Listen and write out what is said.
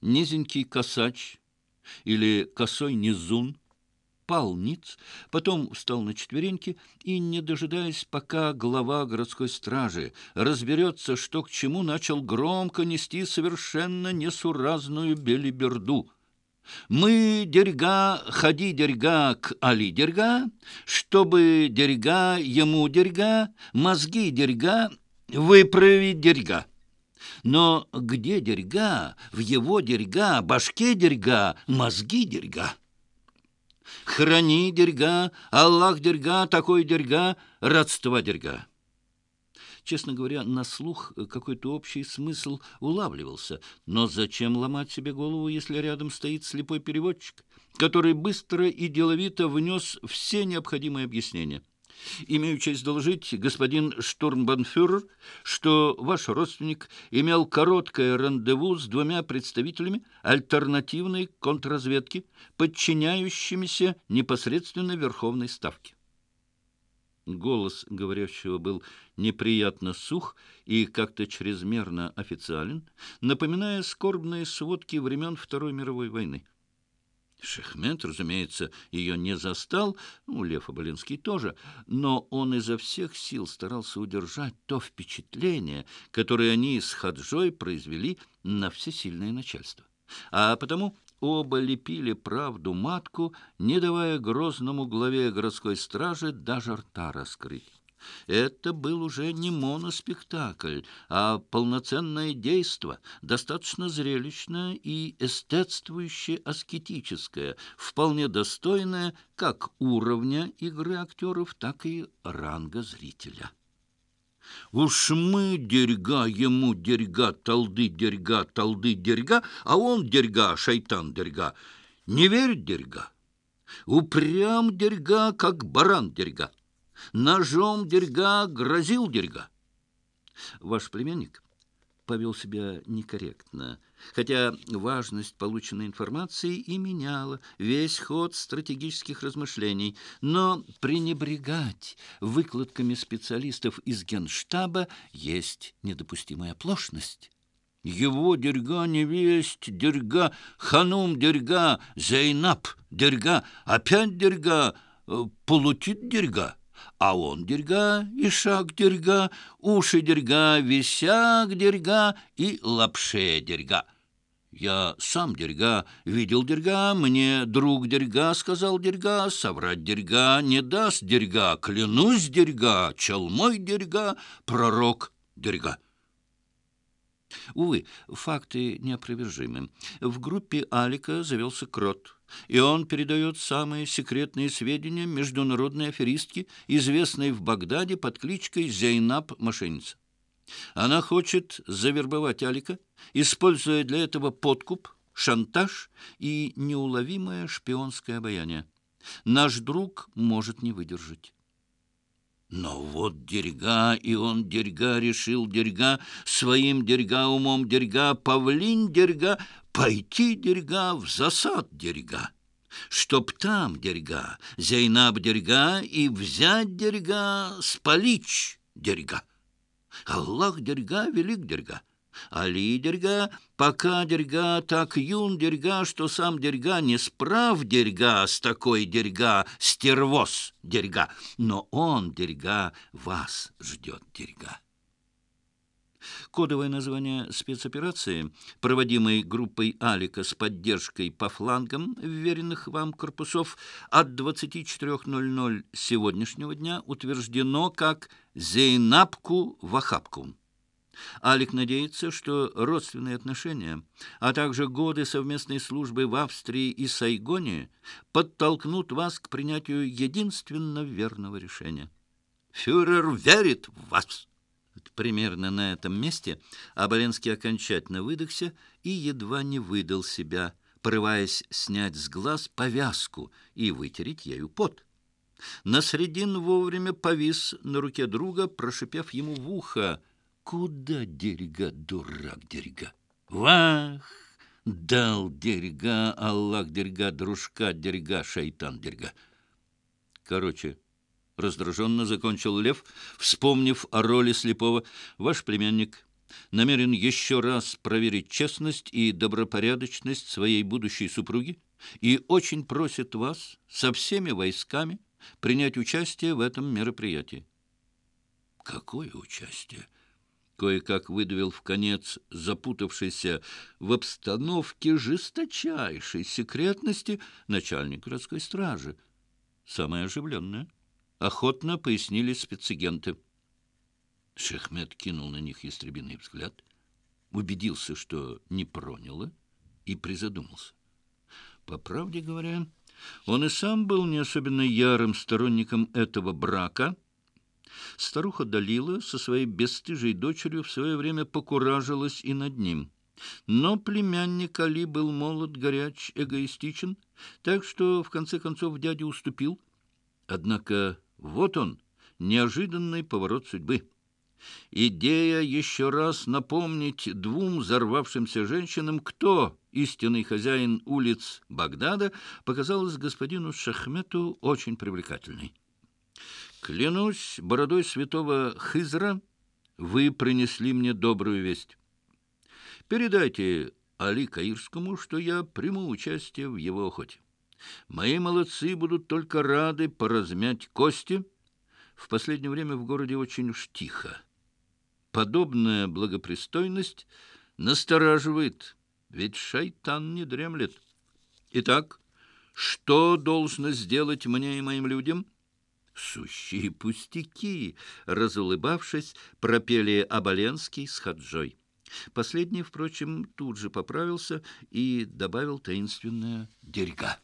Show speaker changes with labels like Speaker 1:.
Speaker 1: низенький косач или косой низун, пал ниц, потом встал на четвереньки и, не дожидаясь, пока глава городской стражи разберется, что к чему, начал громко нести совершенно несуразную белиберду. «Мы, дерьга, ходи, дерьга, к Али, дерьга, чтобы, дерьга, ему, дерьга, мозги, дерьга, выправить, дерьга». Но где дерьга, в его дерьга, башке дерьга, мозги дерьга? Храни дерьга, Аллах дерьга, такой дерьга, родства дерьга. Честно говоря, на слух какой-то общий смысл улавливался. Но зачем ломать себе голову, если рядом стоит слепой переводчик, который быстро и деловито внес все необходимые объяснения? Имею честь доложить, господин штурмбанфюрер, что ваш родственник имел короткое рандеву с двумя представителями альтернативной контрразведки, подчиняющимися непосредственно Верховной Ставке. Голос говорящего был неприятно сух и как-то чрезмерно официален, напоминая скорбные сводки времен Второй мировой войны. Шехмет, разумеется, ее не застал, ну, Лев Аболинский тоже, но он изо всех сил старался удержать то впечатление, которое они с Хаджой произвели на всесильное начальство. А потому оба лепили правду матку, не давая грозному главе городской стражи даже рта раскрыть. Это был уже не моноспектакль, а полноценное действо, достаточно зрелищное и эстетствующее аскетическое, вполне достойное как уровня игры актеров, так и ранга зрителя. Уж мы дерьга ему дерьга, талды дерьга, талды дерьга, а он дерьга, шайтан дерьга. Не верь дерьга, упрям дерьга, как баран дерьга. Ножом дерьга грозил дерьга. Ваш племянник повел себя некорректно, хотя важность полученной информации и меняла весь ход стратегических размышлений, но пренебрегать выкладками специалистов из генштаба есть недопустимая оплошность. Его дерьга невесть, дерьга, ханум дерьга, зейнап дерьга, опять дерьга, э, полутит дерьга. А он дерьга, и шаг дерьга, уши дерьга, висяк дерьга и лапше дерьга. Я сам дерьга, видел дерьга, мне друг дерьга сказал дерьга, соврать дерьга не даст дерьга, клянусь дерьга, челмой дерьга, пророк дерьга. Увы, факты неопровержимы. В группе Алика завелся крот, и он передает самые секретные сведения международной аферистки, известной в Багдаде под кличкой Зейнаб Мошенница. Она хочет завербовать Алика, используя для этого подкуп, шантаж и неуловимое шпионское обаяние. Наш друг может не выдержать. Но вот дерьга, и он дерьга решил дерьга, своим дерьга умом дерьга, павлин дерьга, пойти дерьга в засад дерьга. Чтоб там дерьга, Зейнаб дерьга, и взять дерьга, спалить дерьга. Аллах дерьга, велик дерьга. Али дерьга, пока дерьга, так юн дерьга, что сам дерьга не справ дерьга с такой дерьга, стервоз дерьга, но он дерьга вас ждет дерьга. Кодовое название спецоперации, проводимой группой «Алика» с поддержкой по флангам вверенных вам корпусов от 24.00 сегодняшнего дня утверждено как «Зейнапку Вахапку». Алик надеется, что родственные отношения, а также годы совместной службы в Австрии и Сайгоне подтолкнут вас к принятию единственно верного решения. Фюрер верит в вас. Примерно на этом месте Аболенский окончательно выдохся и едва не выдал себя, порываясь снять с глаз повязку и вытереть ею пот. Насредин вовремя повис на руке друга, прошипев ему в ухо — Куда дерьга, дурак дерьга? Вах! Дал дерьга, Аллах дерьга, дружка дерьга, шайтан дерьга. Короче, раздраженно закончил Лев, вспомнив о роли слепого. Ваш племянник намерен еще раз проверить честность и добропорядочность своей будущей супруги и очень просит вас со всеми войсками принять участие в этом мероприятии.
Speaker 2: Какое участие?
Speaker 1: Кое-как выдавил в конец запутавшийся в обстановке жесточайшей секретности начальник городской стражи. Самое оживленное. Охотно пояснили спецагенты.
Speaker 2: Шехмед кинул на них ястребиный взгляд, убедился, что не проняло, и призадумался.
Speaker 1: По правде говоря, он и сам был не особенно ярым сторонником этого брака. Старуха Далила со своей бесстыжей дочерью в свое время покуражилась и над ним. Но племянник Али был молод, горяч, эгоистичен, так что, в конце концов, дядя уступил. Однако вот он, неожиданный поворот судьбы. Идея еще раз напомнить двум взорвавшимся женщинам, кто истинный хозяин улиц Багдада, показалась господину Шахмету очень привлекательной. «Клянусь бородой святого Хизра, вы принесли мне добрую весть. Передайте Али Каирскому, что я приму участие в его охоте. Мои молодцы будут только рады поразмять кости. В последнее время в городе очень уж тихо. Подобная благопристойность настораживает, ведь шайтан не дремлет. Итак, что должно сделать мне и моим людям? Сущие пустяки, разулыбавшись, пропели Абаленский с Хаджой. Последний, впрочем, тут же поправился и добавил таинственное «дерьга».